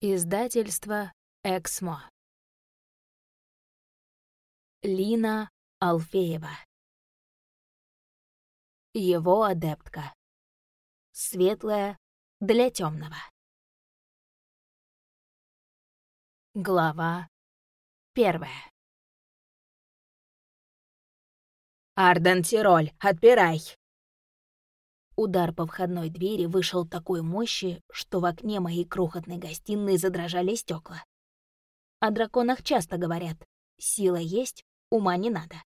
Издательство «Эксмо». Лина Алфеева. Его адептка. Светлая для темного. Глава первая. «Арден Тироль, отпирай!» Удар по входной двери вышел такой мощи, что в окне моей крохотной гостиной задрожали стекла. О драконах часто говорят «сила есть, ума не надо».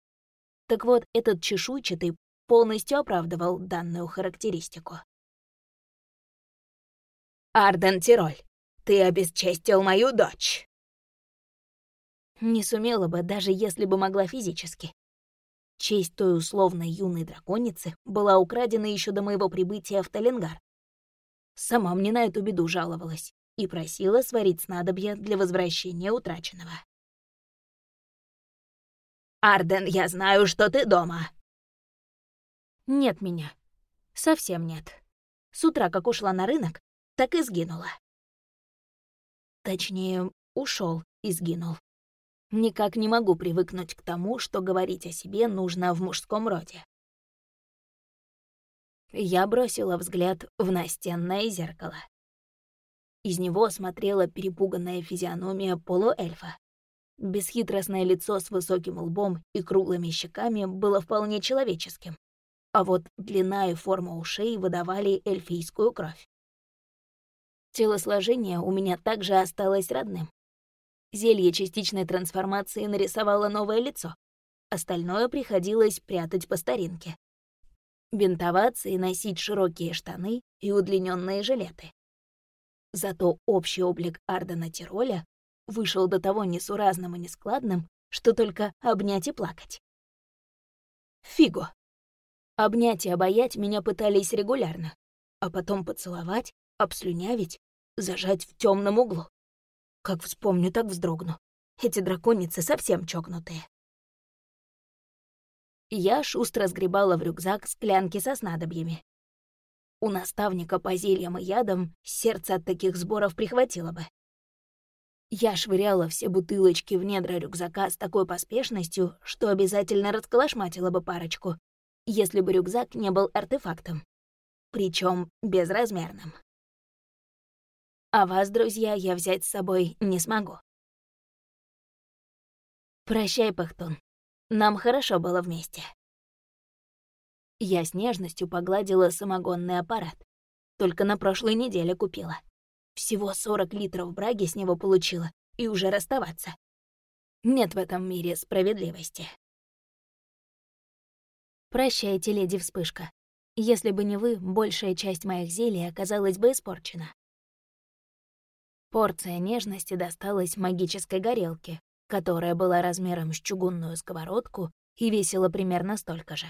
Так вот, этот чешуйчатый полностью оправдывал данную характеристику. «Арден Тироль, ты обесчестил мою дочь!» Не сумела бы, даже если бы могла физически. Честь той условной юной драконицы была украдена еще до моего прибытия в Талингар. Сама мне на эту беду жаловалась и просила сварить снадобье для возвращения утраченного. «Арден, я знаю, что ты дома!» «Нет меня. Совсем нет. С утра, как ушла на рынок, так и сгинула. Точнее, ушел и сгинул. Никак не могу привыкнуть к тому, что говорить о себе нужно в мужском роде. Я бросила взгляд в настенное зеркало. Из него смотрела перепуганная физиономия полуэльфа. Бесхитростное лицо с высоким лбом и круглыми щеками было вполне человеческим, а вот длина и форма ушей выдавали эльфийскую кровь. Телосложение у меня также осталось родным. Зелье частичной трансформации нарисовало новое лицо. Остальное приходилось прятать по старинке. Бинтоваться и носить широкие штаны и удлиненные жилеты. Зато общий облик Ардена Тироля вышел до того несуразным и нескладным, что только обнять и плакать. Фигу. Обнять и обаять меня пытались регулярно, а потом поцеловать, обслюнявить, зажать в темном углу. Как вспомню, так вздрогну. Эти драконицы совсем чокнутые. Я шустро сгребала в рюкзак склянки со снадобьями. У наставника по зельям и ядам сердце от таких сборов прихватило бы. Я швыряла все бутылочки в недра рюкзака с такой поспешностью, что обязательно расколошматила бы парочку, если бы рюкзак не был артефактом. Причем безразмерным. А вас, друзья, я взять с собой не смогу. Прощай, Пахтун. Нам хорошо было вместе. Я с нежностью погладила самогонный аппарат. Только на прошлой неделе купила. Всего 40 литров браги с него получила, и уже расставаться. Нет в этом мире справедливости. Прощайте, леди Вспышка. Если бы не вы, большая часть моих зелий оказалась бы испорчена. Порция нежности досталась магической горелке, которая была размером с чугунную сковородку и весила примерно столько же.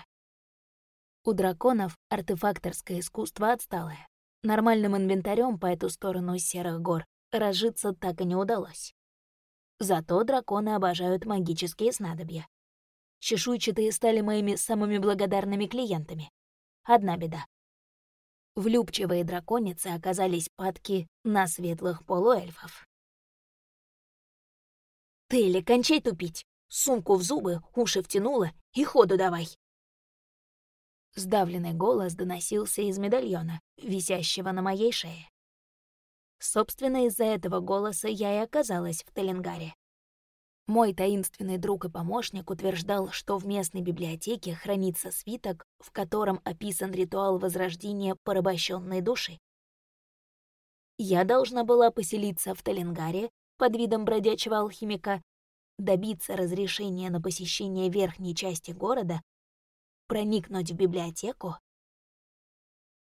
У драконов артефакторское искусство отсталое. Нормальным инвентарем по эту сторону серых гор разжиться так и не удалось. Зато драконы обожают магические снадобья. Чешуйчатые стали моими самыми благодарными клиентами. Одна беда. Влюбчивые драконицы оказались падки на светлых полуэльфов. «Телли, кончай тупить! Сумку в зубы, уши втянула и ходу давай!» Сдавленный голос доносился из медальона, висящего на моей шее. Собственно, из-за этого голоса я и оказалась в Теленгаре. Мой таинственный друг и помощник утверждал, что в местной библиотеке хранится свиток, в котором описан ритуал возрождения порабощенной души. Я должна была поселиться в Таленгаре под видом бродячего алхимика, добиться разрешения на посещение верхней части города, проникнуть в библиотеку.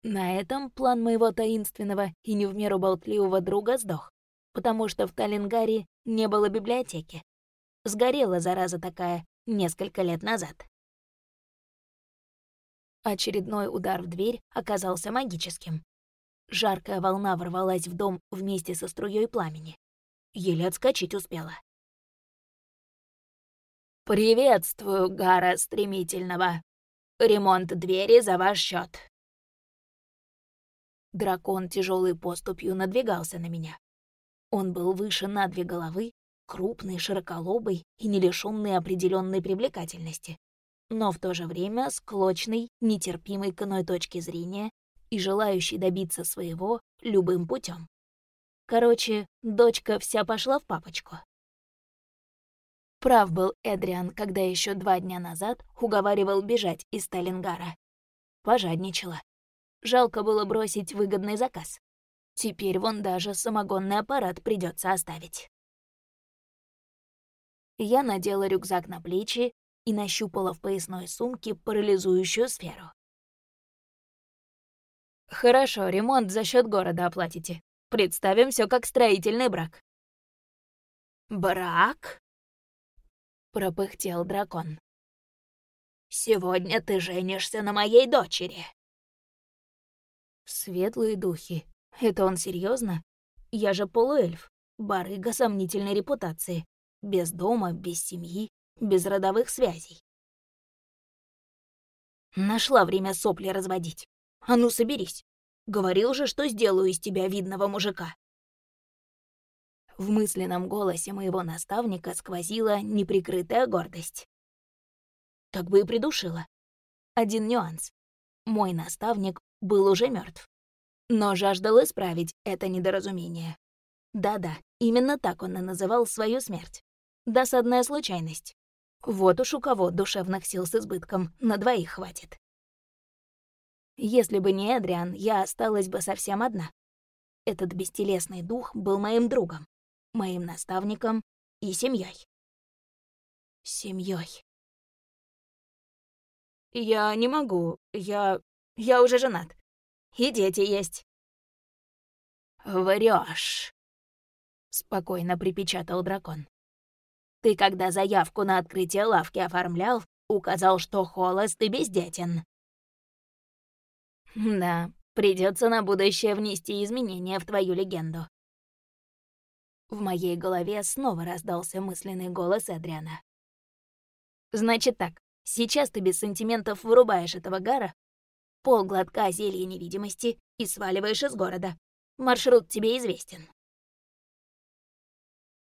На этом план моего таинственного и не в меру болтливого друга сдох, потому что в Таленгаре не было библиотеки. Сгорела, зараза такая, несколько лет назад. Очередной удар в дверь оказался магическим. Жаркая волна ворвалась в дом вместе со струей пламени. Еле отскочить успела. «Приветствую, Гара Стремительного. Ремонт двери за ваш счет. Дракон тяжелой поступью надвигался на меня. Он был выше на две головы, крупный, широколобый и не лишённый определенной привлекательности, но в то же время склочный, нетерпимый к иной точке зрения и желающий добиться своего любым путем. Короче, дочка вся пошла в папочку. Прав был Эдриан, когда еще два дня назад уговаривал бежать из Сталингара. Пожадничала. Жалко было бросить выгодный заказ. Теперь вон даже самогонный аппарат придется оставить. Я надела рюкзак на плечи и нащупала в поясной сумке парализующую сферу. «Хорошо, ремонт за счет города оплатите. Представим все как строительный брак». «Брак?» — пропыхтел дракон. «Сегодня ты женишься на моей дочери». Светлые духи. Это он серьезно? Я же полуэльф, барыга сомнительной репутации, без дома, без семьи, без родовых связей. Нашла время сопли разводить. А ну, соберись. Говорил же, что сделаю из тебя видного мужика. В мысленном голосе моего наставника сквозила неприкрытая гордость. Так бы и придушила. Один нюанс. Мой наставник был уже мертв, но жаждал исправить это недоразумение. Да-да, именно так он и называл свою смерть. Досадная случайность. Вот уж у кого душевных сил с избытком на двоих хватит. Если бы не Эдриан, я осталась бы совсем одна. Этот бестелесный дух был моим другом моим наставником и семьей. Семьей. Я не могу. Я... я уже женат. И дети есть. Врешь, спокойно припечатал дракон. Ты, когда заявку на открытие лавки оформлял, указал, что холост и бездетен. Да, придется на будущее внести изменения в твою легенду. В моей голове снова раздался мысленный голос Эдриана. «Значит так, сейчас ты без сантиментов вырубаешь этого гара, полглотка зелья невидимости и сваливаешь из города. Маршрут тебе известен».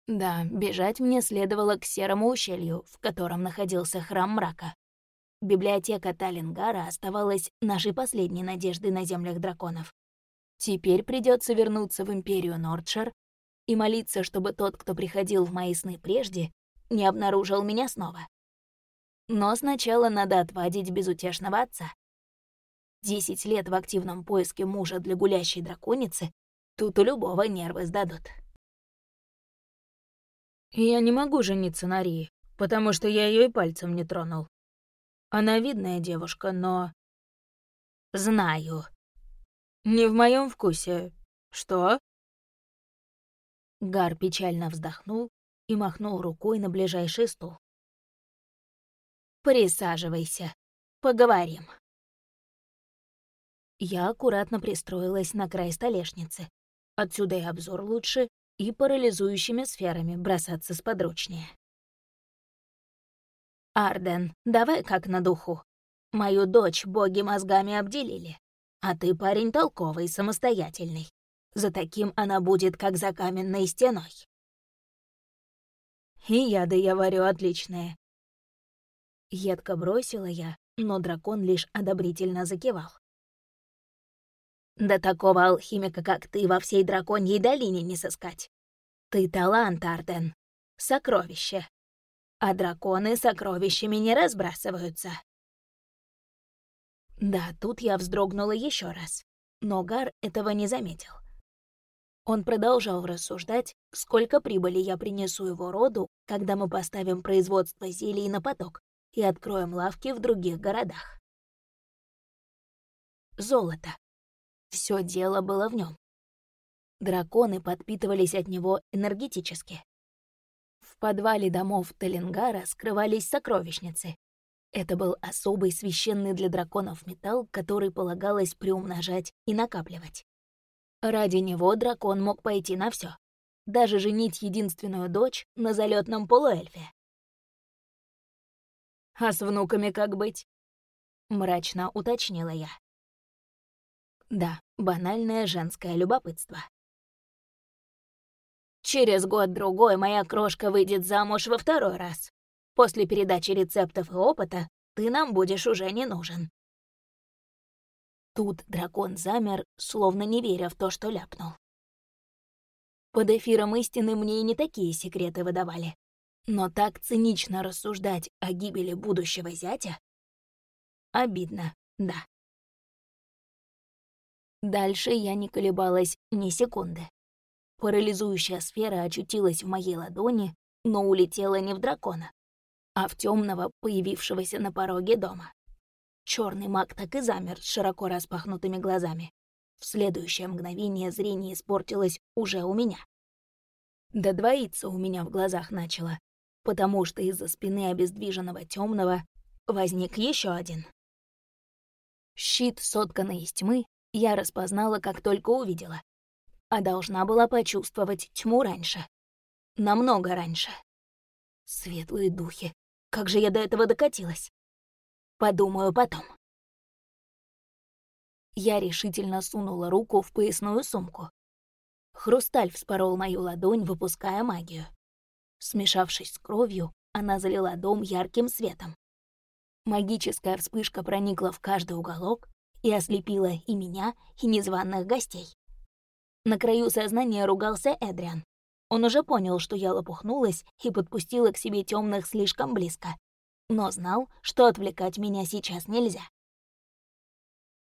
Да, бежать мне следовало к серому ущелью, в котором находился храм мрака. Библиотека Таллингара оставалась нашей последней надеждой на землях драконов. Теперь придется вернуться в Империю Нордшир и молиться, чтобы тот, кто приходил в мои сны прежде, не обнаружил меня снова. Но сначала надо отводить безутешного отца. Десять лет в активном поиске мужа для гулящей драконицы тут у любого нервы сдадут. Я не могу жениться на Рии, потому что я ее и пальцем не тронул. Она видная девушка, но... Знаю. Не в моем вкусе. Что? Гар печально вздохнул и махнул рукой на ближайший стул. «Присаживайся, поговорим». Я аккуратно пристроилась на край столешницы. Отсюда и обзор лучше, и парализующими сферами бросаться сподручнее. «Арден, давай как на духу. Мою дочь боги мозгами обделили, а ты парень толковый, самостоятельный. За таким она будет, как за каменной стеной. И яды я варю отличные. Едко бросила я, но дракон лишь одобрительно закивал. Да такого алхимика, как ты, во всей драконьей долине не сыскать. Ты талант, Арден. Сокровище. А драконы сокровищами не разбрасываются. Да, тут я вздрогнула еще раз, но Гар этого не заметил. Он продолжал рассуждать, сколько прибыли я принесу его роду, когда мы поставим производство зелий на поток и откроем лавки в других городах. Золото. Все дело было в нем. Драконы подпитывались от него энергетически. В подвале домов Талингара скрывались сокровищницы. Это был особый священный для драконов металл, который полагалось приумножать и накапливать. Ради него дракон мог пойти на все, даже женить единственную дочь на залетном полуэльфе. «А с внуками как быть?» — мрачно уточнила я. Да, банальное женское любопытство. Через год-другой моя крошка выйдет замуж во второй раз. После передачи рецептов и опыта ты нам будешь уже не нужен. Тут дракон замер, словно не веря в то, что ляпнул. Под эфиром истины мне и не такие секреты выдавали. Но так цинично рассуждать о гибели будущего зятя? Обидно, да. Дальше я не колебалась ни секунды. Парализующая сфера очутилась в моей ладони, но улетела не в дракона, а в темного, появившегося на пороге дома. Черный маг так и замер с широко распахнутыми глазами. В следующее мгновение зрение испортилось уже у меня. Да двоиться у меня в глазах начало, потому что из-за спины обездвиженного темного возник еще один. Щит, сотканный из тьмы, я распознала, как только увидела. А должна была почувствовать тьму раньше. Намного раньше. Светлые духи. Как же я до этого докатилась? Подумаю потом. Я решительно сунула руку в поясную сумку. Хрусталь вспорол мою ладонь, выпуская магию. Смешавшись с кровью, она залила дом ярким светом. Магическая вспышка проникла в каждый уголок, и ослепила и меня, и незваных гостей. На краю сознания ругался Эдриан. Он уже понял, что я лопухнулась и подпустила к себе темных слишком близко, но знал, что отвлекать меня сейчас нельзя.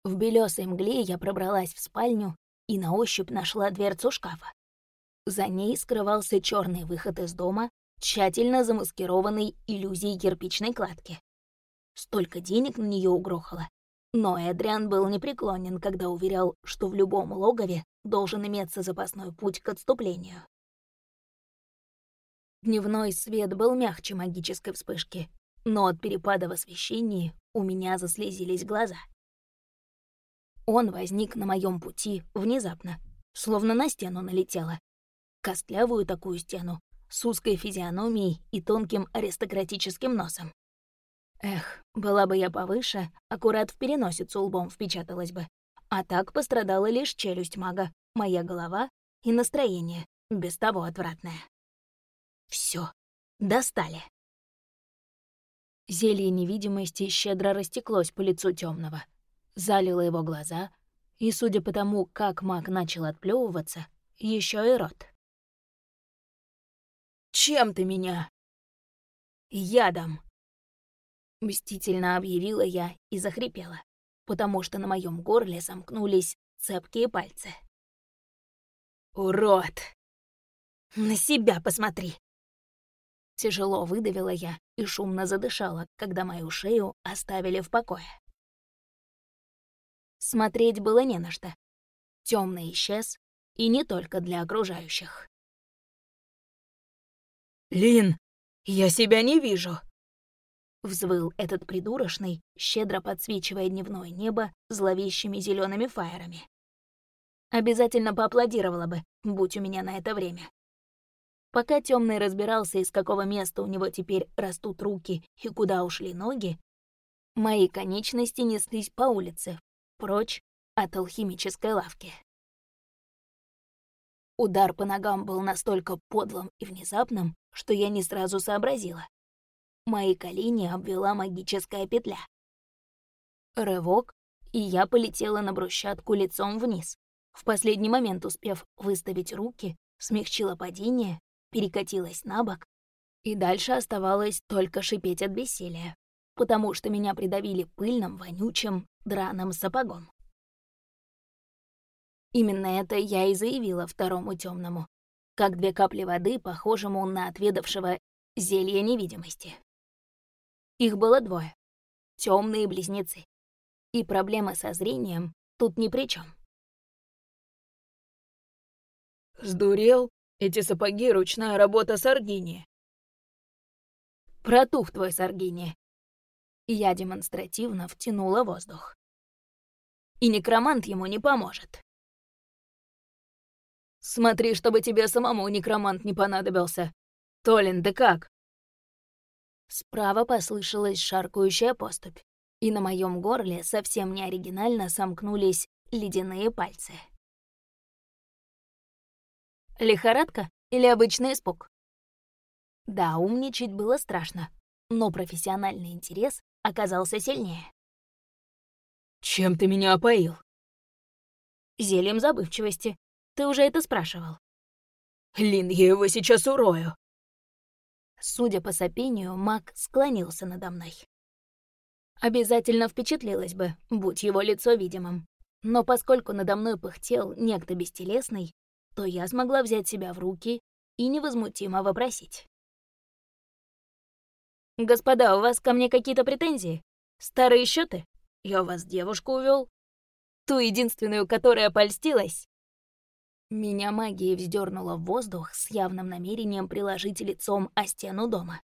В белесой мгле я пробралась в спальню и на ощупь нашла дверцу шкафа. За ней скрывался черный выход из дома, тщательно замаскированный иллюзией кирпичной кладки. Столько денег на нее угрохало, но Эдриан был непреклонен, когда уверял, что в любом логове должен иметься запасной путь к отступлению. Дневной свет был мягче магической вспышки, но от перепада в освещении у меня заслезились глаза. Он возник на моем пути внезапно, словно на стену налетела. Костлявую такую стену, с узкой физиономией и тонким аристократическим носом. Эх, была бы я повыше, аккурат в переносицу лбом впечаталась бы. А так пострадала лишь челюсть мага, моя голова и настроение, без того отвратное. Все, достали. Зелье невидимости щедро растеклось по лицу темного, залило его глаза, и, судя по тому, как маг начал отплевываться, еще и рот. «Чем ты меня?» «Ядом», Мстительно объявила я и захрипела, потому что на моем горле сомкнулись цепкие пальцы. «Урод! На себя посмотри!» Тяжело выдавила я и шумно задышала, когда мою шею оставили в покое. Смотреть было не на что. Темный исчез, и не только для окружающих. «Лин, я себя не вижу!» Взвыл этот придурочный, щедро подсвечивая дневное небо зловещими зелеными фаерами. Обязательно поаплодировала бы, будь у меня на это время. Пока темный разбирался, из какого места у него теперь растут руки и куда ушли ноги, мои конечности неслись по улице, прочь от алхимической лавки. Удар по ногам был настолько подлым и внезапным, что я не сразу сообразила. Мои колени обвела магическая петля. Рывок, и я полетела на брусчатку лицом вниз. В последний момент успев выставить руки, смягчила падение, перекатилась на бок, и дальше оставалось только шипеть от бессилия, потому что меня придавили пыльным, вонючим, драным сапогом. Именно это я и заявила второму темному, как две капли воды, похожему на отведавшего зелье невидимости. Их было двое. Темные близнецы. И проблема со зрением тут ни при чем. «Сдурел? Эти сапоги — ручная работа Саргини». «Протух твой Саргини». Я демонстративно втянула воздух. И некромант ему не поможет. «Смотри, чтобы тебе самому некромант не понадобился. Толин, ты как?» Справа послышалась шаркающая поступь, и на моем горле совсем не оригинально сомкнулись ледяные пальцы. «Лихорадка?» Или обычный испуг? Да, умничать было страшно, но профессиональный интерес оказался сильнее. «Чем ты меня опоил?» «Зельем забывчивости. Ты уже это спрашивал». «Лин, я его сейчас урою». Судя по сопению, маг склонился надо мной. Обязательно впечатлилось бы, будь его лицо видимым. Но поскольку надо мной пыхтел некто бестелесный, то я смогла взять себя в руки и невозмутимо вопросить. «Господа, у вас ко мне какие-то претензии? Старые счеты? Я вас девушку увел, Ту единственную, которая польстилась?» Меня магией вздернула в воздух с явным намерением приложить лицом о стену дома.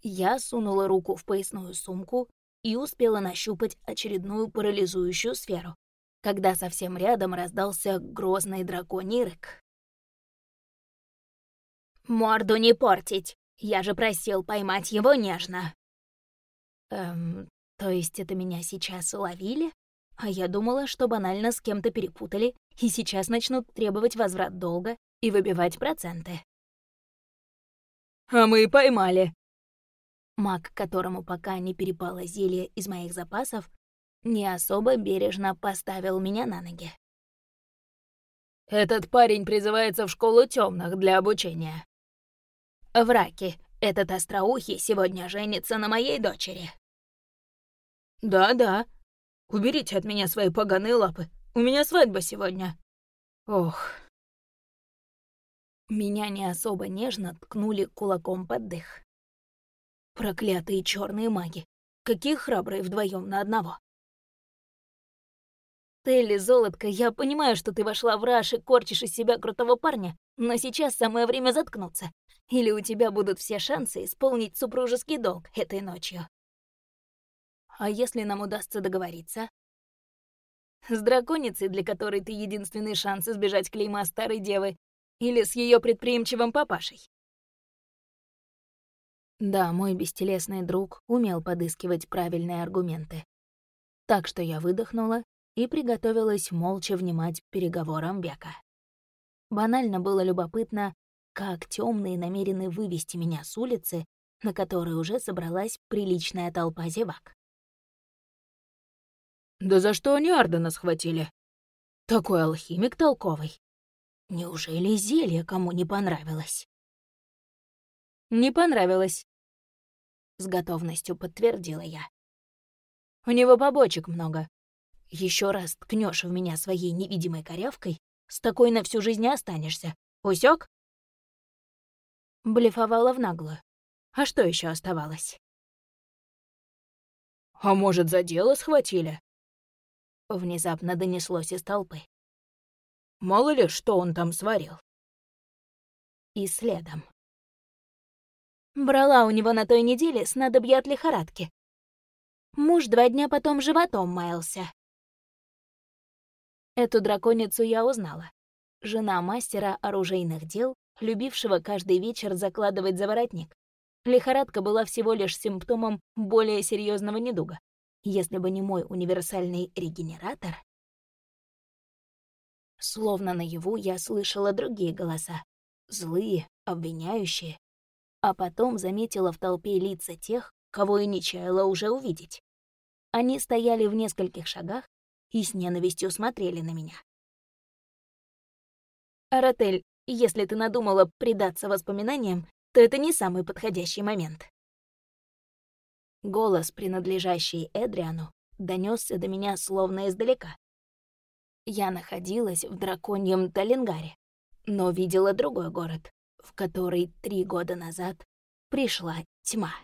Я сунула руку в поясную сумку и успела нащупать очередную парализующую сферу, когда совсем рядом раздался грозный драконий рык. «Морду не портить! Я же просил поймать его нежно!» «Эм, то есть это меня сейчас уловили? А я думала, что банально с кем-то перепутали и сейчас начнут требовать возврат долга и выбивать проценты». «А мы поймали!» Маг, которому пока не перепало зелье из моих запасов, не особо бережно поставил меня на ноги. «Этот парень призывается в школу темных для обучения». «Враки, этот остроухий сегодня женится на моей дочери». «Да-да. Уберите от меня свои поганые лапы. У меня свадьба сегодня». «Ох». Меня не особо нежно ткнули кулаком под дых. Проклятые черные маги. Какие храбрые вдвоем на одного. Телли, золотко, я понимаю, что ты вошла в раш и корчишь из себя крутого парня, но сейчас самое время заткнуться. Или у тебя будут все шансы исполнить супружеский долг этой ночью. А если нам удастся договориться? С драконицей, для которой ты единственный шанс избежать клейма старой девы, или с ее предприимчивым папашей? Да, мой бестелесный друг умел подыскивать правильные аргументы. Так что я выдохнула и приготовилась молча внимать переговорам века. Банально было любопытно, как темные намерены вывести меня с улицы, на которой уже собралась приличная толпа зевак. «Да за что они Ардена схватили? Такой алхимик толковый. Неужели зелье кому не понравилось?» «Не понравилось», — с готовностью подтвердила я. «У него побочек много, еще раз ткнешь в меня своей невидимой корявкой, с такой на всю жизнь не останешься. Усек? Блефовала в наглую. А что еще оставалось? «А может, за дело схватили?» Внезапно донеслось из толпы. Мало ли, что он там сварил. И следом. Брала у него на той неделе снадобье от лихорадки. Муж два дня потом животом маялся. Эту драконицу я узнала. Жена мастера оружейных дел, любившего каждый вечер закладывать заворотник. Лихорадка была всего лишь симптомом более серьезного недуга. Если бы не мой универсальный регенератор... Словно наяву я слышала другие голоса. Злые, обвиняющие. А потом заметила в толпе лица тех, кого и не чаяла уже увидеть. Они стояли в нескольких шагах и с ненавистью смотрели на меня. «Аратель, если ты надумала предаться воспоминаниям, то это не самый подходящий момент». Голос, принадлежащий Эдриану, донесся до меня словно издалека. Я находилась в драконьем Талингаре, но видела другой город, в который три года назад пришла тьма.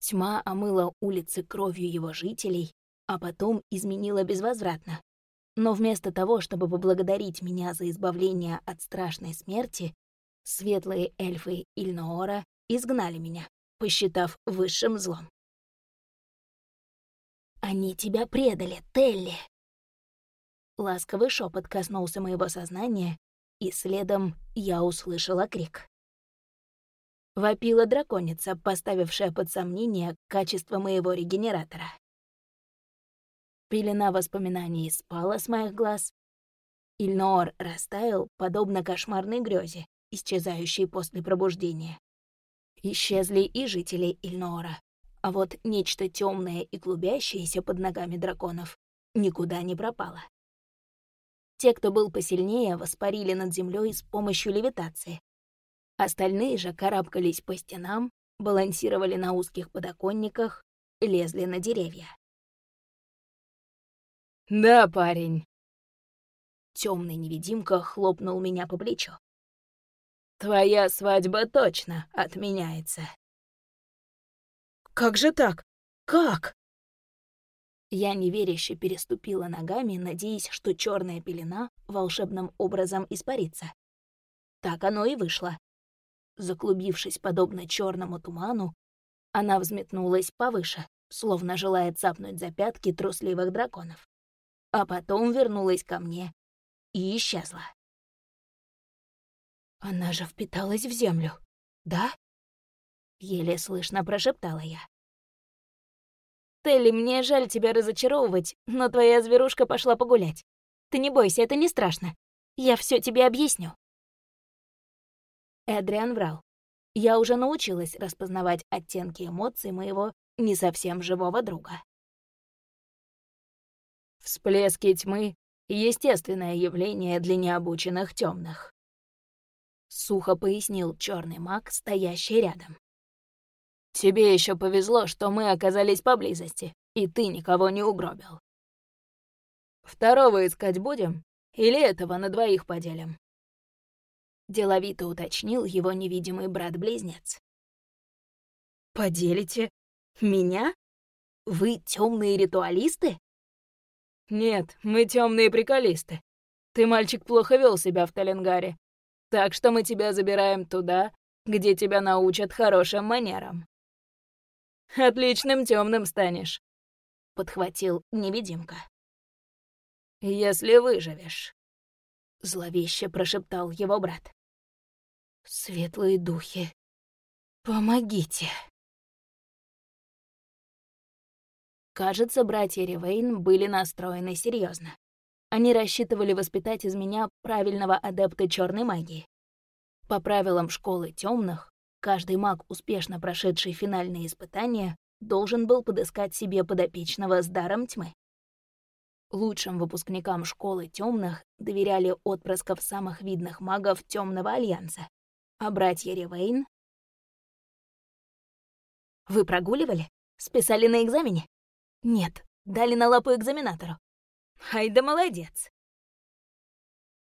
Тьма омыла улицы кровью его жителей а потом изменила безвозвратно. Но вместо того, чтобы поблагодарить меня за избавление от страшной смерти, светлые эльфы Ильноора изгнали меня, посчитав высшим злом. «Они тебя предали, Телли!» Ласковый шепот коснулся моего сознания, и следом я услышала крик. Вопила драконица, поставившая под сомнение качество моего регенератора. Пелена воспоминаний спала с моих глаз, Ильноор растаял, подобно кошмарной грёзе, исчезающей после пробуждения. Исчезли и жители Ильноора, а вот нечто темное и клубящееся под ногами драконов никуда не пропало. Те, кто был посильнее, воспарили над землей с помощью левитации. Остальные же карабкались по стенам, балансировали на узких подоконниках, лезли на деревья. «Да, парень». Темный невидимка хлопнул меня по плечу. «Твоя свадьба точно отменяется». «Как же так? Как?» Я неверяще переступила ногами, надеясь, что черная пелена волшебным образом испарится. Так оно и вышло. Заклубившись подобно черному туману, она взметнулась повыше, словно желая цапнуть за пятки трусливых драконов. А потом вернулась ко мне и исчезла. «Она же впиталась в землю, да?» Еле слышно прошептала я. Телли, мне жаль тебя разочаровывать, но твоя зверушка пошла погулять. Ты не бойся, это не страшно. Я все тебе объясню. Эдриан врал. Я уже научилась распознавать оттенки эмоций моего не совсем живого друга. Всплески тьмы — естественное явление для необученных темных. Сухо пояснил черный маг, стоящий рядом. Тебе еще повезло, что мы оказались поблизости, и ты никого не угробил. Второго искать будем? Или этого на двоих поделим?» Деловито уточнил его невидимый брат-близнец. «Поделите? Меня? Вы темные ритуалисты?» «Нет, мы темные приколисты. Ты, мальчик, плохо вел себя в Таленгаре, так что мы тебя забираем туда, где тебя научат хорошим манерам. Отличным темным станешь», — подхватил невидимка. «Если выживешь», — зловеще прошептал его брат. «Светлые духи, помогите!» Кажется, братья Ривейн были настроены серьезно. Они рассчитывали воспитать из меня правильного адепта черной магии. По правилам школы темных, Каждый маг, успешно прошедший финальные испытания, должен был подыскать себе подопечного с даром тьмы. Лучшим выпускникам школы темных доверяли отпрысков самых видных магов Темного Альянса, а братья Ривейн... «Вы прогуливали? Списали на экзамене?» «Нет, дали на лапу экзаменатору». «Ай да молодец!»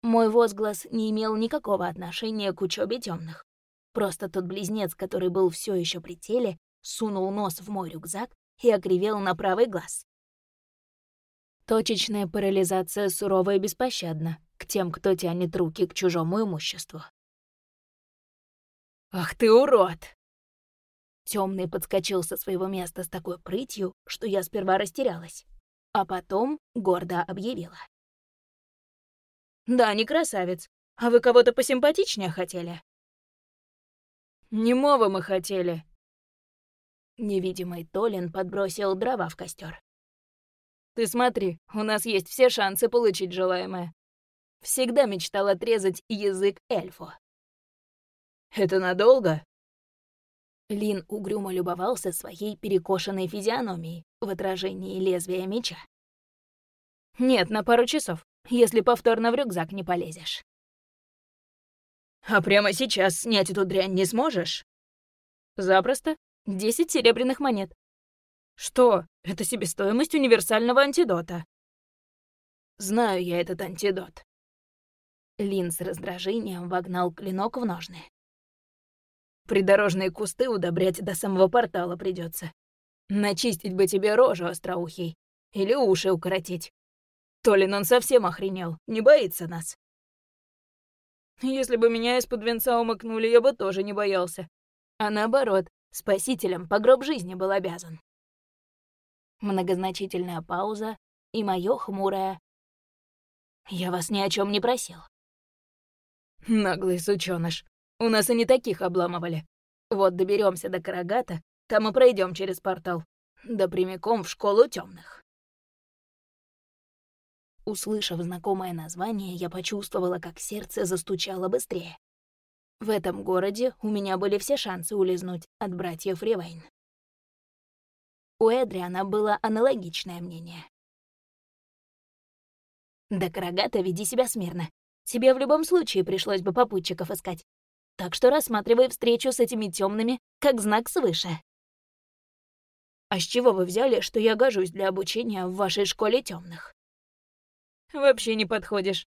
Мой возглас не имел никакого отношения к учебе темных. Просто тот близнец, который был все еще при теле, сунул нос в мой рюкзак и окривел на правый глаз. Точечная парализация сурова и беспощадна к тем, кто тянет руки к чужому имуществу. «Ах ты урод!» Темный подскочил со своего места с такой прытью, что я сперва растерялась, а потом гордо объявила. «Да, не красавец. А вы кого-то посимпатичнее хотели?» Немого мы хотели. Невидимый Толин подбросил дрова в костер. Ты смотри, у нас есть все шансы получить желаемое. Всегда мечтал отрезать язык эльфу. Это надолго? Лин угрюмо любовался своей перекошенной физиономией в отражении лезвия меча. «Нет, на пару часов, если повторно в рюкзак не полезешь». А прямо сейчас снять эту дрянь не сможешь? Запросто. Десять серебряных монет. Что? Это себестоимость универсального антидота. Знаю я этот антидот. Лин с раздражением вогнал клинок в ножны. Придорожные кусты удобрять до самого портала придется. Начистить бы тебе рожу остроухий. Или уши укоротить. Толин он совсем охренел, не боится нас. Если бы меня из-под венца умыкнули, я бы тоже не боялся. А наоборот, спасителем по гроб жизни был обязан. Многозначительная пауза и моё хмурое «Я вас ни о чем не просил». Наглый сучёныш. У нас и не таких обламывали. Вот доберемся до Карагата, там и пройдем через портал. Да прямиком в школу темных. Услышав знакомое название, я почувствовала, как сердце застучало быстрее. В этом городе у меня были все шансы улизнуть от братьев Ривейн. У Эдриана было аналогичное мнение. «Да, Карагата, веди себя смирно. Тебе в любом случае пришлось бы попутчиков искать. Так что рассматривай встречу с этими темными как знак свыше». «А с чего вы взяли, что я гожусь для обучения в вашей школе темных? «Вообще не подходишь»,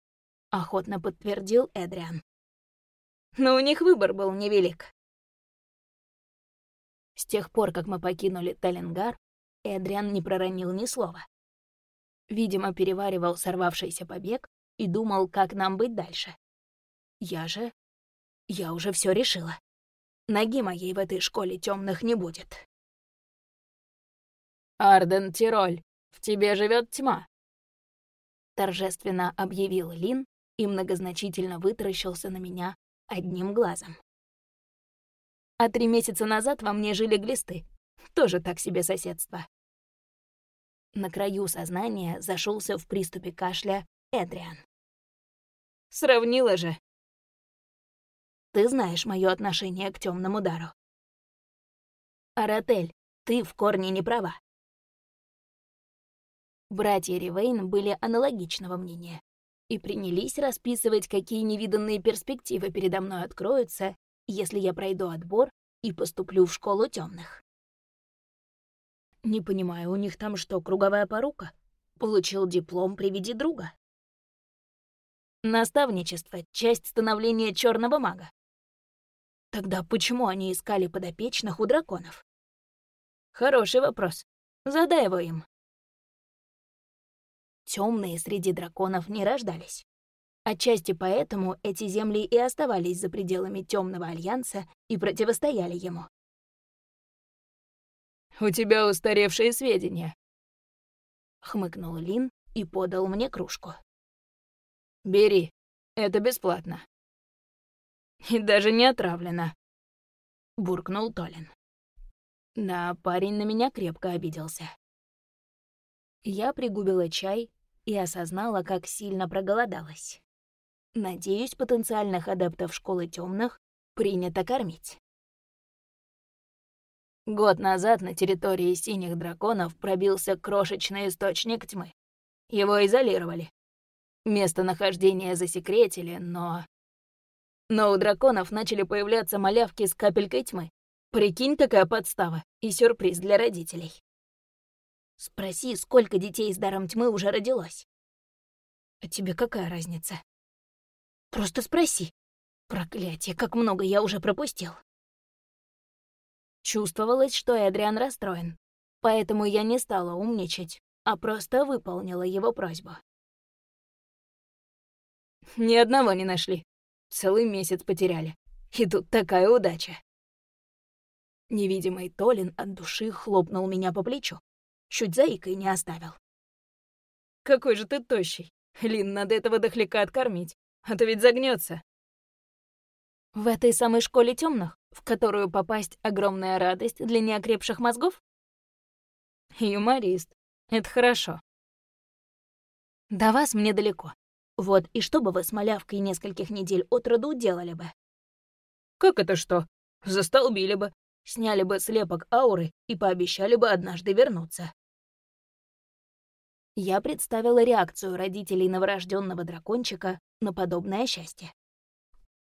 — охотно подтвердил Эдриан. «Но у них выбор был невелик». С тех пор, как мы покинули Таллингар, Эдриан не проронил ни слова. Видимо, переваривал сорвавшийся побег и думал, как нам быть дальше. Я же... Я уже все решила. Ноги моей в этой школе темных не будет. «Арден Тироль, в тебе живет тьма», — торжественно объявил Лин и многозначительно вытаращился на меня одним глазом. А три месяца назад во мне жили глисты. Тоже так себе соседство. На краю сознания зашелся в приступе кашля Эдриан. «Сравнила же!» «Ты знаешь мое отношение к темному дару. Аратель, ты в корне не права. Братья Ривейн были аналогичного мнения и принялись расписывать, какие невиданные перспективы передо мной откроются, если я пройду отбор и поступлю в школу темных. Не понимаю, у них там что, круговая порука? Получил диплом при виде друга. Наставничество — часть становления черного мага. Тогда почему они искали подопечных у драконов? Хороший вопрос. Задай его им. Темные среди драконов не рождались. Отчасти поэтому эти земли и оставались за пределами Темного Альянса и противостояли ему. «У тебя устаревшие сведения», — хмыкнул Лин и подал мне кружку. «Бери, это бесплатно». «И даже не отравлено», — буркнул Толин. Да, парень на меня крепко обиделся. Я пригубила чай и осознала, как сильно проголодалась. Надеюсь, потенциальных адептов школы темных принято кормить. Год назад на территории синих драконов пробился крошечный источник тьмы. Его изолировали. Местонахождение засекретили, но... Но у драконов начали появляться малявки с капелькой тьмы. Прикинь, какая подстава и сюрприз для родителей. Спроси, сколько детей с даром тьмы уже родилось. А тебе какая разница? Просто спроси. Проклятие, как много я уже пропустил. Чувствовалось, что Эдриан расстроен, поэтому я не стала умничать, а просто выполнила его просьбу. Ни одного не нашли. Целый месяц потеряли. И тут такая удача. Невидимый Толин от души хлопнул меня по плечу. Чуть заикой не оставил. «Какой же ты тощий. Лин, надо этого дохляка откормить, а то ведь загнется. В этой самой школе темных, в которую попасть огромная радость для неокрепших мозгов? Юморист. Это хорошо. До вас мне далеко. Вот и что бы вы с малявкой нескольких недель от роду делали бы? Как это что? Застолбили бы, сняли бы слепок ауры и пообещали бы однажды вернуться. Я представила реакцию родителей новорожденного дракончика на подобное счастье.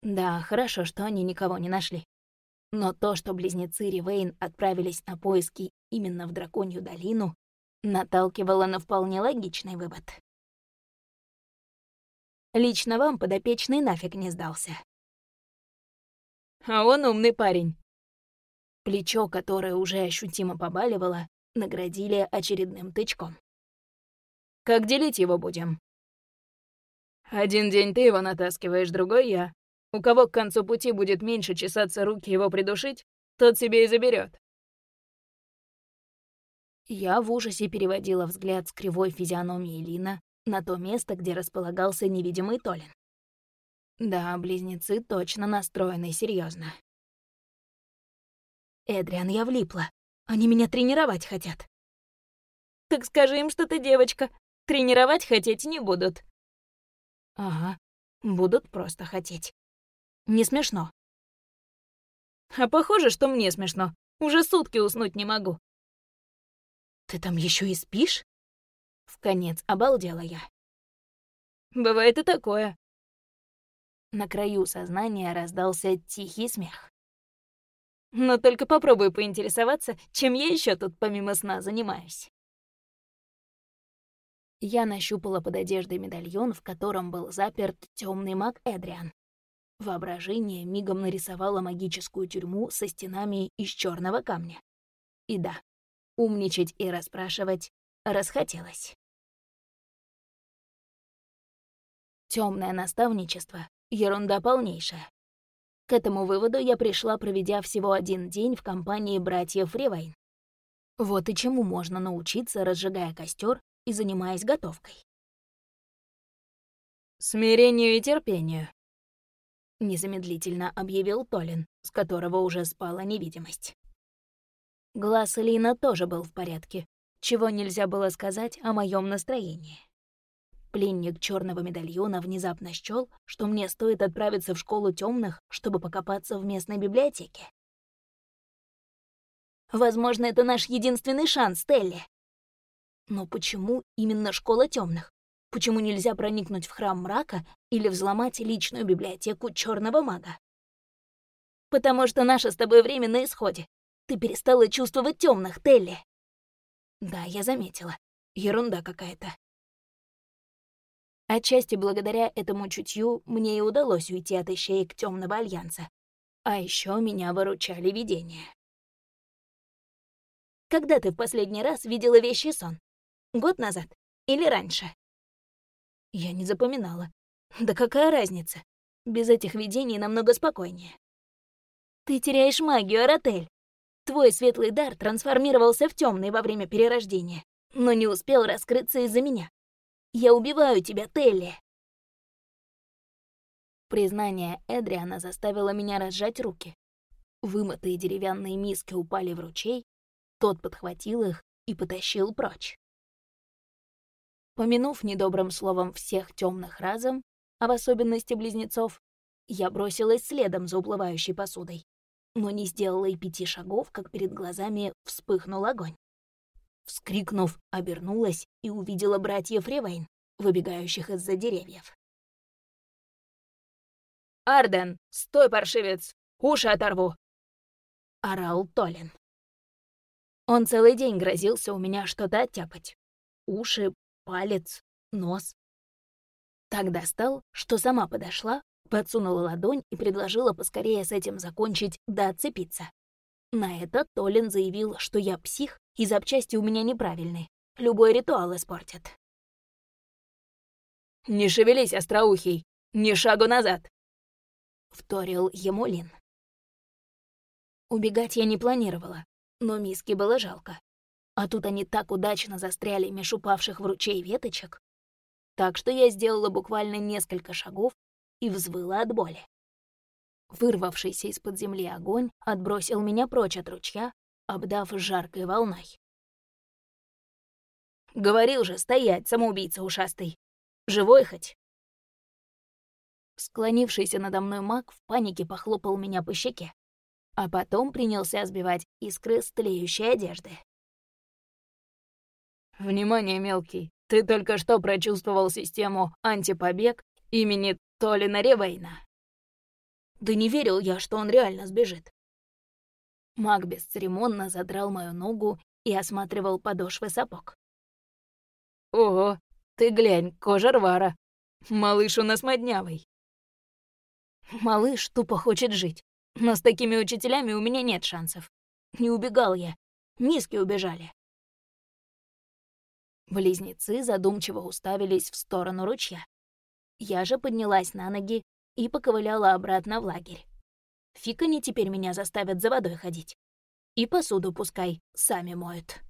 Да, хорошо, что они никого не нашли. Но то, что близнецы Ривейн отправились на поиски именно в Драконью долину, наталкивало на вполне логичный вывод. Лично вам подопечный нафиг не сдался. А он умный парень. Плечо, которое уже ощутимо побаливало, наградили очередным тычком. Как делить его будем? Один день ты его натаскиваешь, другой я. У кого к концу пути будет меньше чесаться руки его придушить, тот себе и заберет. Я в ужасе переводила взгляд с кривой физиономии Лина на то место, где располагался невидимый Толин. Да, близнецы точно настроены серьезно. Эдриан, я влипла. Они меня тренировать хотят. Так скажи им, что ты девочка, тренировать хотеть не будут. Ага, будут просто хотеть. Не смешно. А похоже, что мне смешно. Уже сутки уснуть не могу. Ты там еще и спишь? В конец обалдела я. Бывает и такое. На краю сознания раздался тихий смех. Но только попробуй поинтересоваться, чем я еще тут помимо сна занимаюсь. Я нащупала под одеждой медальон, в котором был заперт темный маг Эдриан. Воображение мигом нарисовало магическую тюрьму со стенами из черного камня. И да, умничать и расспрашивать расхотелось. Темное наставничество — ерунда полнейшая. К этому выводу я пришла, проведя всего один день в компании братьев Ревайн. Вот и чему можно научиться, разжигая костер и занимаясь готовкой. «Смирению и терпению», — незамедлительно объявил Толин, с которого уже спала невидимость. Глаз Лина тоже был в порядке, чего нельзя было сказать о моем настроении. Пленник черного медальона внезапно счёл, что мне стоит отправиться в школу темных, чтобы покопаться в местной библиотеке. Возможно, это наш единственный шанс, Телли. Но почему именно школа темных? Почему нельзя проникнуть в храм мрака или взломать личную библиотеку черного мага? Потому что наше с тобой время на исходе. Ты перестала чувствовать темных, Телли. Да, я заметила. Ерунда какая-то. Отчасти благодаря этому чутью мне и удалось уйти от ищеек Темного Альянса. А еще меня выручали видения. Когда ты в последний раз видела вещий сон? Год назад или раньше? Я не запоминала. Да какая разница? Без этих видений намного спокойнее. Ты теряешь магию, Аратель. Твой светлый дар трансформировался в темный во время перерождения, но не успел раскрыться из-за меня. Я убиваю тебя, Телли!» Признание Эдриана заставило меня разжать руки. Вымытые деревянные миски упали в ручей, тот подхватил их и потащил прочь. Помянув недобрым словом всех темных разом, а в особенности близнецов, я бросилась следом за уплывающей посудой, но не сделала и пяти шагов, как перед глазами вспыхнул огонь. Вскрикнув, обернулась и увидела братьев Ревейн, выбегающих из-за деревьев. «Арден, стой, паршивец! Уши оторву!» — орал Толин. Он целый день грозился у меня что-то оттяпать. Уши, палец, нос. Так достал, что сама подошла, подсунула ладонь и предложила поскорее с этим закончить да отцепиться. На это Толин заявил, что я псих и запчасти у меня неправильные. Любой ритуал испортит. «Не шевелись, остроухий! Ни шагу назад!» — вторил ему Лин. Убегать я не планировала, но миски было жалко. А тут они так удачно застряли меж упавших в ручей веточек, так что я сделала буквально несколько шагов и взвыла от боли. Вырвавшийся из-под земли огонь отбросил меня прочь от ручья, обдав жаркой волной. «Говорил же, стоять, самоубийца ушастый! Живой хоть?» Склонившийся надо мной маг в панике похлопал меня по щеке, а потом принялся сбивать искры с тлеющей одежды. «Внимание, мелкий, ты только что прочувствовал систему антипобег имени Толина Ревейна». Да не верил я, что он реально сбежит. Маг бесцеремонно задрал мою ногу и осматривал подошвы сапог. «Ого, ты глянь, кожа рвара. Малыш у нас моднявый». Малыш тупо хочет жить, но с такими учителями у меня нет шансов. Не убегал я, миски убежали. Близнецы задумчиво уставились в сторону ручья. Я же поднялась на ноги и поковыляла обратно в лагерь. Фиг они теперь меня заставят за водой ходить. И посуду пускай сами моют.